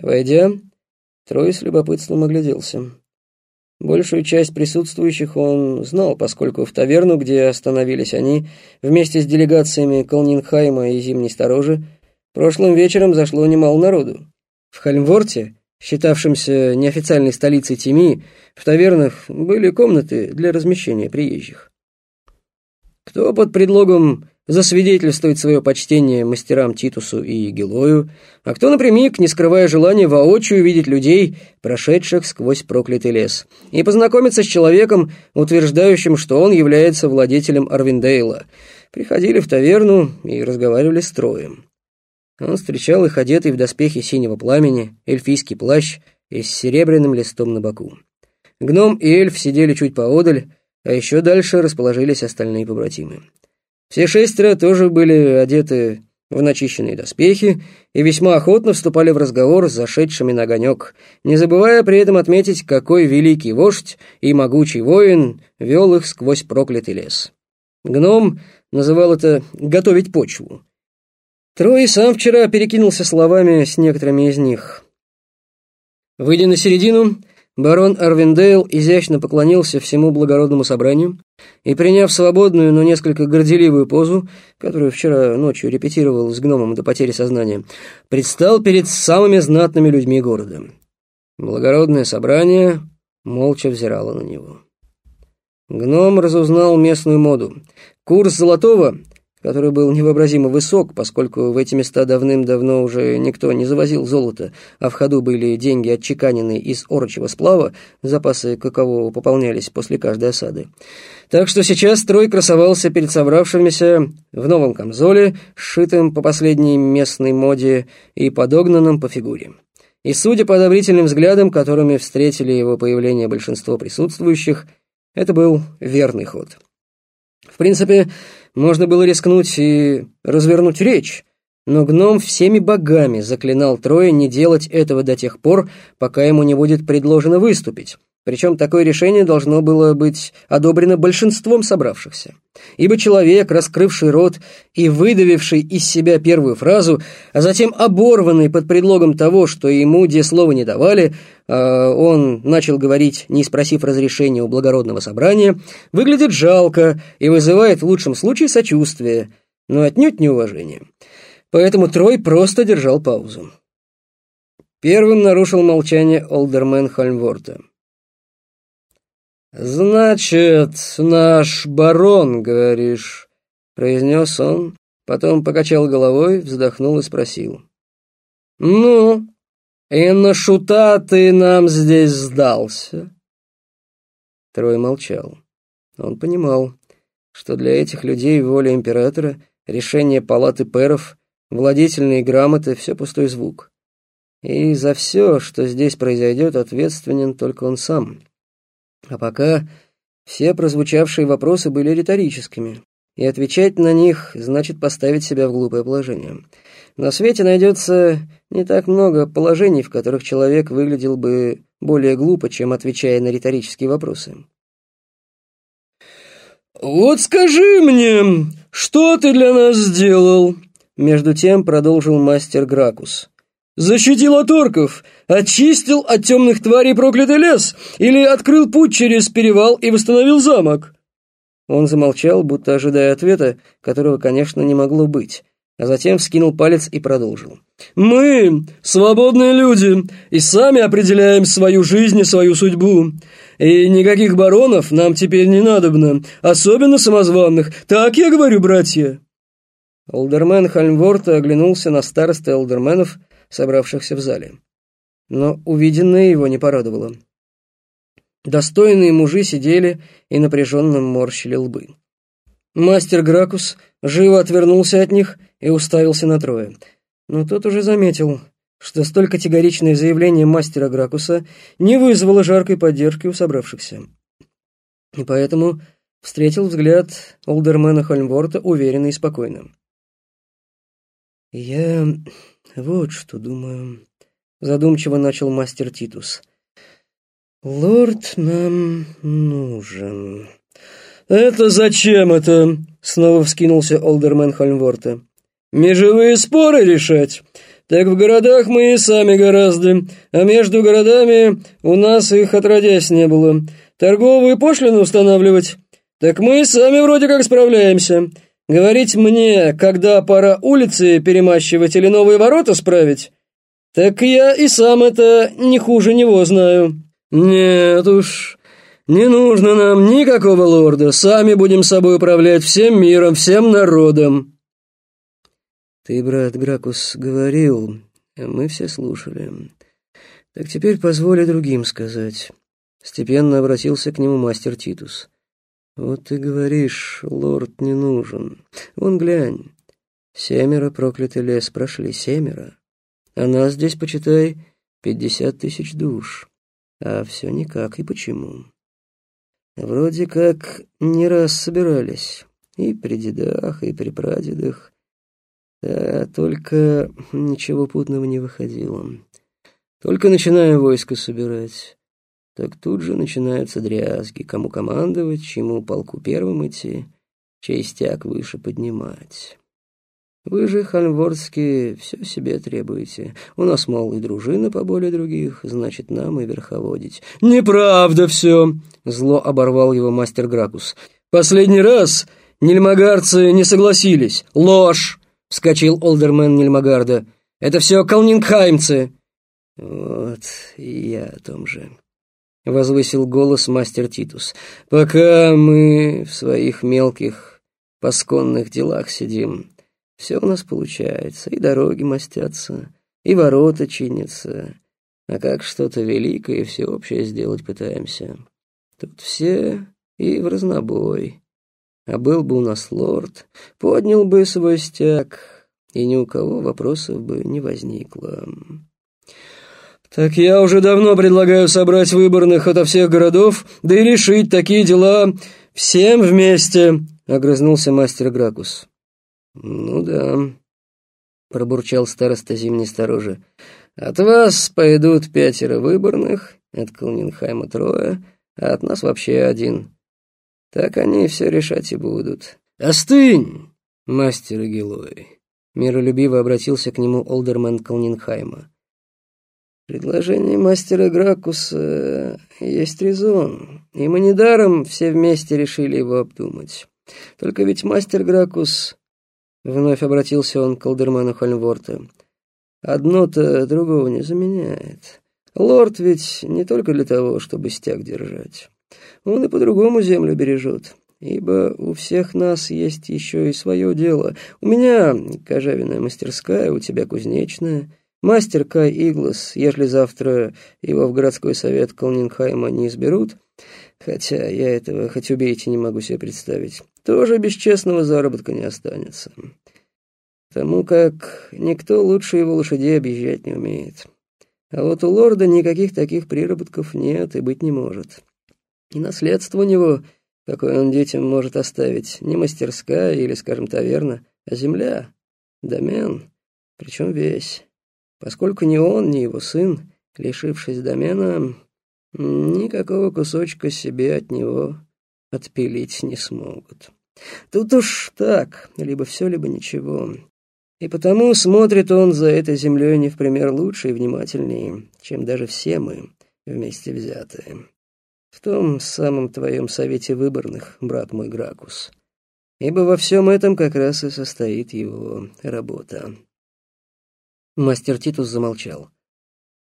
Войдя, Трой с любопытством огляделся. Большую часть присутствующих он знал, поскольку в таверну, где остановились они, вместе с делегациями Колнинхайма и Зимней Сторожи, прошлым вечером зашло немало народу. В Хальмворте, считавшемся неофициальной столицей Тимии, в тавернах были комнаты для размещения приезжих. Кто под предлогом засвидетельствовать свое почтение мастерам Титусу и Гелою, а кто напрямик, не скрывая желания воочию увидеть людей, прошедших сквозь проклятый лес, и познакомиться с человеком, утверждающим, что он является владетелем Арвиндейла. Приходили в таверну и разговаривали с Троем. Он встречал их одетый в доспехи синего пламени, эльфийский плащ и с серебряным листом на боку. Гном и эльф сидели чуть поодаль, а еще дальше расположились остальные побратимы. Все шестеро тоже были одеты в начищенные доспехи и весьма охотно вступали в разговор с зашедшими на огонек, не забывая при этом отметить, какой великий вождь и могучий воин вел их сквозь проклятый лес. Гном называл это «готовить почву». Трой сам вчера перекинулся словами с некоторыми из них. Выйдя на середину, Барон Арвиндейл изящно поклонился всему благородному собранию и, приняв свободную, но несколько горделивую позу, которую вчера ночью репетировал с гномом до потери сознания, предстал перед самыми знатными людьми города. Благородное собрание молча взирало на него. Гном разузнал местную моду. Курс золотого который был невообразимо высок, поскольку в эти места давным-давно уже никто не завозил золото, а в ходу были деньги, отчеканенные из орочего сплава, запасы какового пополнялись после каждой осады. Так что сейчас строй красовался перед собравшимися в новом камзоле, сшитым по последней местной моде и подогнанном по фигуре. И судя по одобрительным взглядам, которыми встретили его появление большинство присутствующих, это был верный ход. В принципе, можно было рискнуть и развернуть речь, но гном всеми богами заклинал Троя не делать этого до тех пор, пока ему не будет предложено выступить. Причем такое решение должно было быть одобрено большинством собравшихся. Ибо человек, раскрывший рот и выдавивший из себя первую фразу, а затем оборванный под предлогом того, что ему где слова не давали, он начал говорить, не спросив разрешения у благородного собрания, выглядит жалко и вызывает в лучшем случае сочувствие, но отнюдь не уважение. Поэтому Трой просто держал паузу. Первым нарушил молчание Олдермен Хольмворта. «Значит, наш барон, говоришь?» — произнес он, потом покачал головой, вздохнул и спросил. «Ну, и на шута ты нам здесь сдался?» Трой молчал. Он понимал, что для этих людей воля императора, решение палаты перов, владетельные грамоты — все пустой звук. И за все, что здесь произойдет, ответственен только он сам. А пока все прозвучавшие вопросы были риторическими, и отвечать на них значит поставить себя в глупое положение. На свете найдется не так много положений, в которых человек выглядел бы более глупо, чем отвечая на риторические вопросы. «Вот скажи мне, что ты для нас сделал?» Между тем продолжил мастер Гракус. Защитил от орков, очистил от темных тварей проклятый лес или открыл путь через перевал и восстановил замок?» Он замолчал, будто ожидая ответа, которого, конечно, не могло быть, а затем вскинул палец и продолжил. «Мы — свободные люди, и сами определяем свою жизнь и свою судьбу. И никаких баронов нам теперь не надобно, особенно самозванных. Так я говорю, братья!» Олдермен Хальмворта оглянулся на старосты олдерменов, собравшихся в зале. Но увиденное его не порадовало. Достойные мужи сидели и напряженно морщили лбы. Мастер Гракус живо отвернулся от них и уставился на Троя. Но тот уже заметил, что столь категоричное заявление мастера Гракуса не вызвало жаркой поддержки у собравшихся. И поэтому встретил взгляд Олдермена Хольмворта уверенно и спокойно. «Я вот что думаю», — задумчиво начал мастер Титус. «Лорд нам нужен». «Это зачем это?» — снова вскинулся Олдермен Хольмворта. «Межевые споры решать? так в городах мы и сами гораздо, а между городами у нас их отродясь не было. Торговую пошлину устанавливать? Так мы и сами вроде как справляемся. Говорить мне, когда пора улицы перемащивать или новые ворота справить? Так я и сам это не хуже него знаю. Нет уж, не нужно нам никакого лорда, сами будем собой управлять всем миром, всем народом. Ты, брат Гракус, говорил, мы все слушали. Так теперь позволь другим сказать. Степенно обратился к нему мастер Титус. Вот ты говоришь, лорд не нужен. Вон глянь. Семеро проклятый лес прошли, семеро. А нас здесь, почитай, пятьдесят тысяч душ. А все никак, и почему? Вроде как не раз собирались. И при дедах, и при прадедах. Да, только ничего путного не выходило. Только начинаем войско собирать. Так тут же начинаются дрязги, кому командовать, чему полку первым идти, чей стяг выше поднимать. Вы же, хальвордские, все себе требуете. У нас, мол, и дружина поболее других, значит, нам и верховодить. Неправда все, зло оборвал его мастер Гракус. Последний раз нельмагарцы не согласились. Ложь! — вскочил олдермен Нильмагарда. «Это все колнингхаймцы!» «Вот, я о том же», — возвысил голос мастер Титус. «Пока мы в своих мелких пасконных делах сидим, все у нас получается, и дороги мастятся, и ворота чинятся, а как что-то великое и всеобщее сделать пытаемся. Тут все и в разнобой». А был бы у нас лорд, поднял бы свой стяг, и ни у кого вопросов бы не возникло. «Так я уже давно предлагаю собрать выборных ото всех городов, да и решить такие дела всем вместе», — огрызнулся мастер Гракус. «Ну да», — пробурчал староста зимней сторожи. «От вас пойдут пятеро выборных, от Колнинхайма трое, а от нас вообще один. Так они все решать и будут. «Остынь, мастер Гилой!» Миролюбиво обратился к нему Олдермен Колнинхайма. «Предложение мастера Гракуса есть резон, и мы недаром все вместе решили его обдумать. Только ведь мастер Гракус...» Вновь обратился он к Олдермену Хольнворта. «Одно-то другого не заменяет. Лорд ведь не только для того, чтобы стяг держать». Он и по-другому землю бережет, ибо у всех нас есть еще и свое дело. У меня кожевенная мастерская, у тебя кузнечная. Мастер Кай Иглас, ежели завтра его в городской совет Колнингхайма не изберут, хотя я этого хоть убейте не могу себе представить, тоже без честного заработка не останется. Потому как никто лучше его лошадей объезжать не умеет. А вот у лорда никаких таких приработков нет и быть не может. И наследство у него, какое он детям может оставить, не мастерская или, скажем, таверна, а земля, домен, причем весь. Поскольку ни он, ни его сын, лишившись домена, никакого кусочка себе от него отпилить не смогут. Тут уж так, либо все, либо ничего. И потому смотрит он за этой землей не в пример лучше и внимательнее, чем даже все мы вместе взятые в том самом твоем совете выборных, брат мой Гракус. Ибо во всем этом как раз и состоит его работа. Мастер Титус замолчал.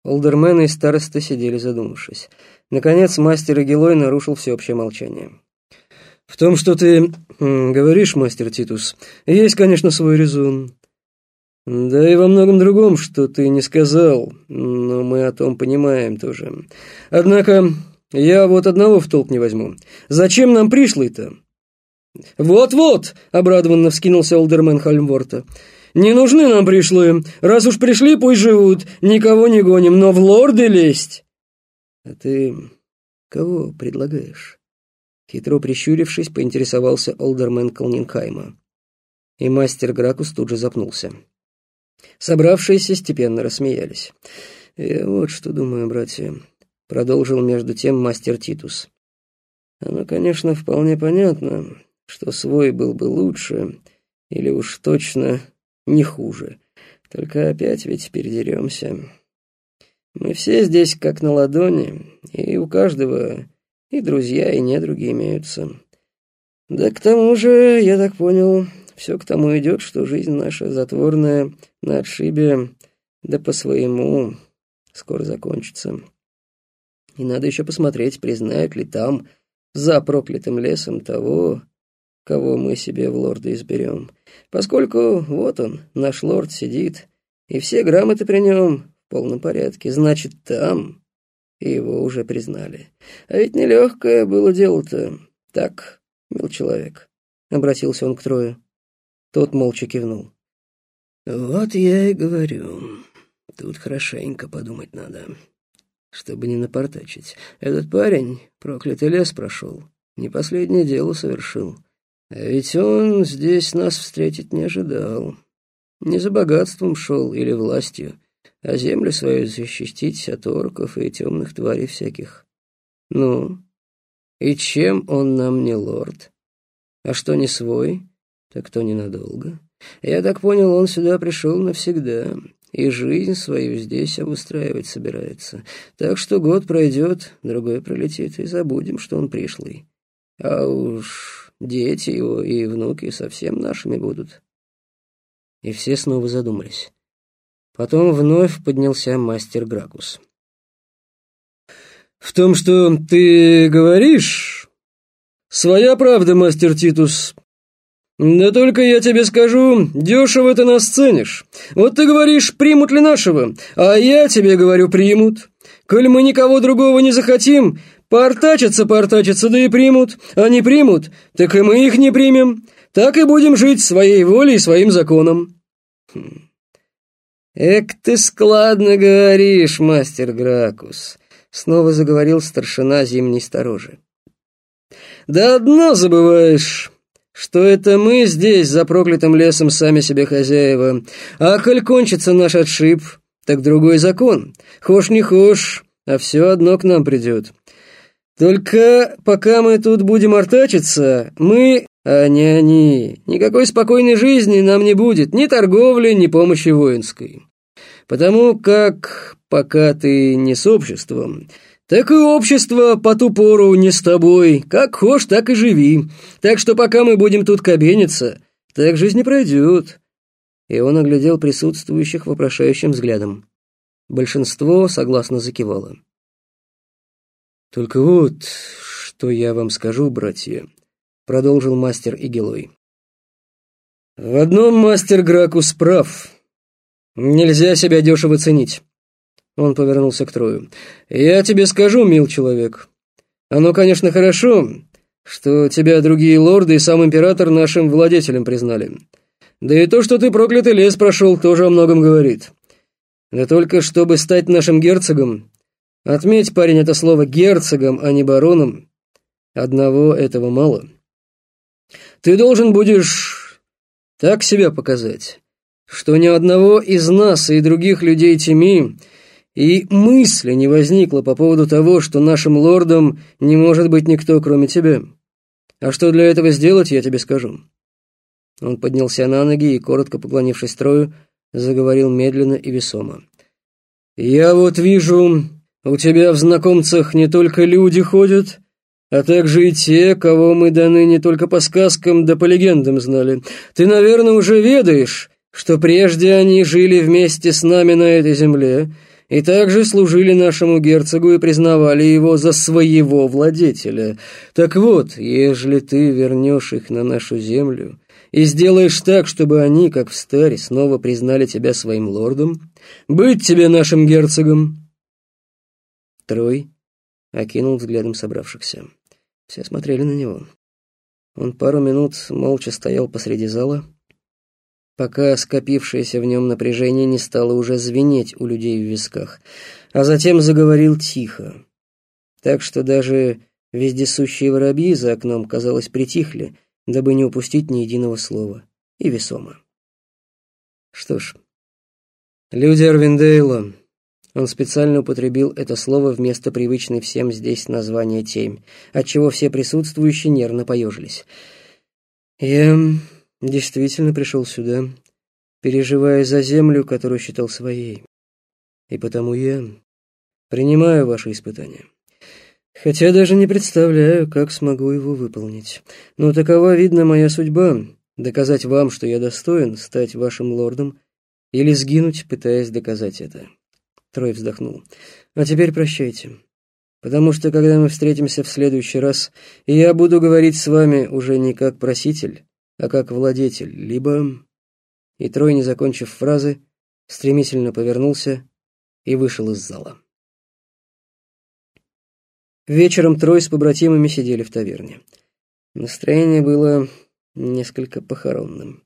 Олдермены и староста сидели задумавшись. Наконец мастер Агилой нарушил всеобщее молчание. «В том, что ты говоришь, мастер Титус, есть, конечно, свой резон. Да и во многом другом, что ты не сказал, но мы о том понимаем тоже. Однако я вот одного в толк не возьму. Зачем нам пришлый-то? Вот-вот, обрадованно вскинулся Олдермен Хальмворта. Не нужны нам пришлые. Раз уж пришли, пусть живут. Никого не гоним, но в лорды лезть. А ты кого предлагаешь? Хитро прищурившись, поинтересовался Олдермен Колнингхайма. И мастер Гракус тут же запнулся. Собравшиеся степенно рассмеялись. «Я вот что думаю, братья. Продолжил между тем мастер Титус. Оно, конечно, вполне понятно, что свой был бы лучше, или уж точно не хуже. Только опять ведь передеремся. Мы все здесь как на ладони, и у каждого и друзья, и недруги имеются. Да к тому же, я так понял, все к тому идет, что жизнь наша затворная на отшибе, да по своему скоро закончится. И надо еще посмотреть, признают ли там, за проклятым лесом, того, кого мы себе в лорды изберем. Поскольку вот он, наш лорд, сидит, и все грамоты при нем в полном порядке, значит, там его уже признали. А ведь нелегкое было дело-то. Так, мил человек, — обратился он к Трою. Тот молча кивнул. «Вот я и говорю. Тут хорошенько подумать надо, чтобы не напортачить. Этот парень проклятый лес прошел, не последнее дело совершил. Ведь он здесь нас встретить не ожидал. Не за богатством шел или властью, а землю свою защитить от орков и темных тварей всяких. Ну, и чем он нам не лорд? А что не свой, так то ненадолго. Я так понял, он сюда пришел навсегда, и жизнь свою здесь обустраивать собирается. Так что год пройдет, другой пролетит, и забудем, что он пришлый. А уж дети его и внуки совсем нашими будут. И все снова задумались. Потом вновь поднялся мастер Гракус. «В том, что ты говоришь, своя правда, мастер Титус. Да только я тебе скажу, дешево ты нас ценишь. Вот ты говоришь, примут ли нашего, а я тебе говорю, примут. Коль мы никого другого не захотим, Портачатся, портачатся, да и примут. А не примут, так и мы их не примем. Так и будем жить своей волей и своим законом. Хм. Эк ты складно говоришь, мастер Гракус, снова заговорил старшина зимней сторожи. Да одно забываешь, что это мы здесь, за проклятым лесом, сами себе хозяева. А коль кончится наш отшиб, так другой закон. Хошь не хошь, а все одно к нам придет. Только пока мы тут будем артачиться, мы, а не они, никакой спокойной жизни нам не будет, ни торговли, ни помощи воинской. Потому как пока ты не с обществом, так и общество по ту пору не с тобой, как хошь, так и живи. Так что пока мы будем тут кабениться, так жизнь не пройдет». И он оглядел присутствующих вопрошающим взглядом. Большинство согласно закивало. «Только вот, что я вам скажу, братья», — продолжил мастер Игелой. «В одном мастер Гракус прав. Нельзя себя дешево ценить». Он повернулся к Трою. «Я тебе скажу, мил человек, оно, конечно, хорошо, что тебя другие лорды и сам император нашим владетелем признали. Да и то, что ты проклятый лес прошел, тоже о многом говорит. Да только чтобы стать нашим герцогом, Отметь, парень, это слово герцогом, а не бароном. Одного этого мало. Ты должен будешь так себя показать, что ни одного из нас и других людей Теми и мысли не возникло по поводу того, что нашим лордом не может быть никто, кроме тебя. А что для этого сделать, я тебе скажу». Он поднялся на ноги и, коротко поклонившись строю, заговорил медленно и весомо. «Я вот вижу у тебя в знакомцах не только люди ходят, а также и те, кого мы даны не только по сказкам да по легендам знали. Ты, наверное, уже ведаешь, что прежде они жили вместе с нами на этой земле и также служили нашему герцогу и признавали его за своего владетеля. Так вот, ежели ты вернешь их на нашу землю и сделаешь так, чтобы они, как в старе, снова признали тебя своим лордом, быть тебе нашим герцогом, Трой окинул взглядом собравшихся. Все смотрели на него. Он пару минут молча стоял посреди зала, пока скопившееся в нем напряжение не стало уже звенеть у людей в висках, а затем заговорил тихо, так что даже вездесущие воробьи за окном, казалось, притихли, дабы не упустить ни единого слова, и весомо. Что ж, люди Арвиндейла он специально употребил это слово вместо привычной всем здесь названия темь, отчего все присутствующие нервно поежились. «Я действительно пришел сюда переживая за землю, которую считал своей. И потому я принимаю ваши испытания. Хотя даже не представляю, как смогу его выполнить. Но такова, видно, моя судьба — доказать вам, что я достоин стать вашим лордом, или сгинуть, пытаясь доказать это. Трой вздохнул. А теперь прощайте. Потому что, когда мы встретимся в следующий раз, я буду говорить с вами уже не как проситель, а как владетель, либо...» И Трой, не закончив фразы, стремительно повернулся и вышел из зала. Вечером Трой с побратимами сидели в таверне. Настроение было несколько похоронным.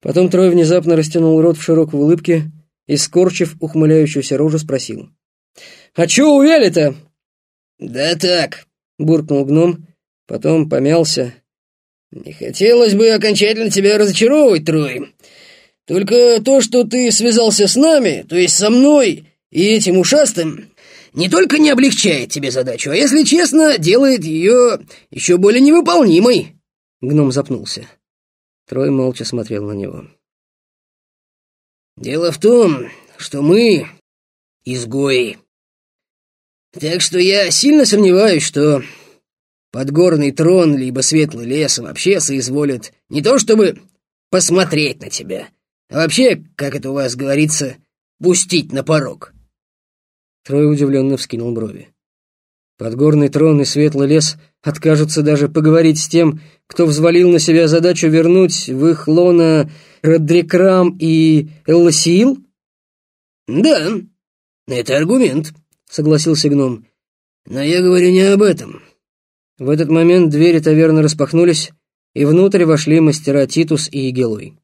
Потом Трой внезапно растянул рот в широкой улыбке и, скорчив ухмыляющуюся рожу, спросил. «А чё увяли-то?» «Да так», — буркнул гном, потом помялся. «Не хотелось бы окончательно тебя разочаровывать, Трой. Только то, что ты связался с нами, то есть со мной и этим ушастым, не только не облегчает тебе задачу, а, если честно, делает ее еще более невыполнимой». Гном запнулся. Трой молча смотрел на него. «Дело в том, что мы изгои. Так что я сильно сомневаюсь, что подгорный трон либо светлый лес вообще соизволят не то чтобы посмотреть на тебя, а вообще, как это у вас говорится, пустить на порог». Трой удивленно вскинул брови. Подгорный трон и светлый лес откажутся даже поговорить с тем, кто взвалил на себя задачу вернуть в их лона Родрикрам и Элласиил? «Да, это аргумент», — согласился гном. «Но я говорю не об этом». В этот момент двери таверны распахнулись, и внутрь вошли мастера Титус и Егелой.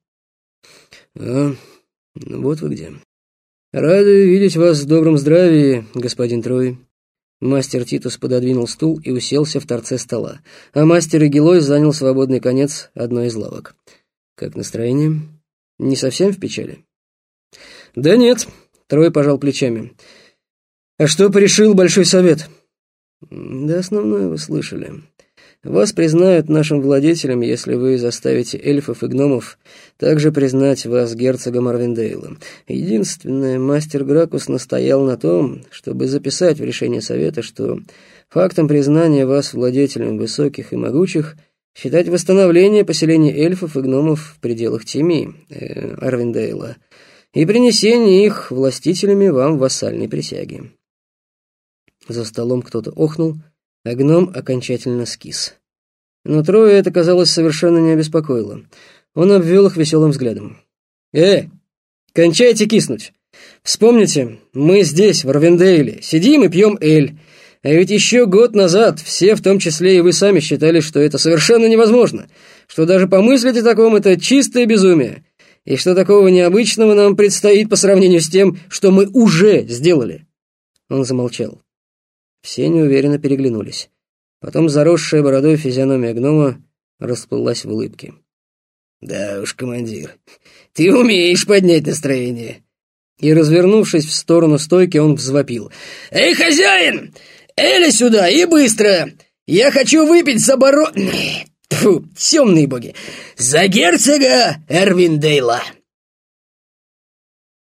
«А, ну вот вы где. Рады видеть вас в добром здравии, господин Трой». Мастер Титус пододвинул стул и уселся в торце стола, а мастер Игилой занял свободный конец одной из лавок. «Как настроение? Не совсем в печали?» «Да нет», — Трой пожал плечами. «А что порешил Большой Совет?» «Да основное вы слышали. Вас признают нашим владетелем, если вы заставите эльфов и гномов также признать вас герцогом Арвиндейла. Единственное, мастер Гракус настоял на том, чтобы записать в решение совета, что фактом признания вас владетелем высоких и могучих считать восстановление поселения эльфов и гномов в пределах Тимии, э, Арвиндейла, и принесение их властителями вам вассальной присяги. За столом кто-то охнул, а гном окончательно скис. Но Трое это, казалось, совершенно не обеспокоило. Он обвел их веселым взглядом. «Э, кончайте киснуть! Вспомните, мы здесь, в Арвендейле, сидим и пьем эль. А ведь еще год назад все, в том числе и вы сами, считали, что это совершенно невозможно, что даже помыслить о таком — это чистое безумие, и что такого необычного нам предстоит по сравнению с тем, что мы уже сделали». Он замолчал. Все неуверенно переглянулись. Потом заросшая бородой физиономия гнома расплылась в улыбке. «Да уж, командир, ты умеешь поднять настроение!» И, развернувшись в сторону стойки, он взвопил. «Эй, хозяин! Эля сюда и быстро! Я хочу выпить за баро... Фу, темные боги! За герцога Эрвиндейла!»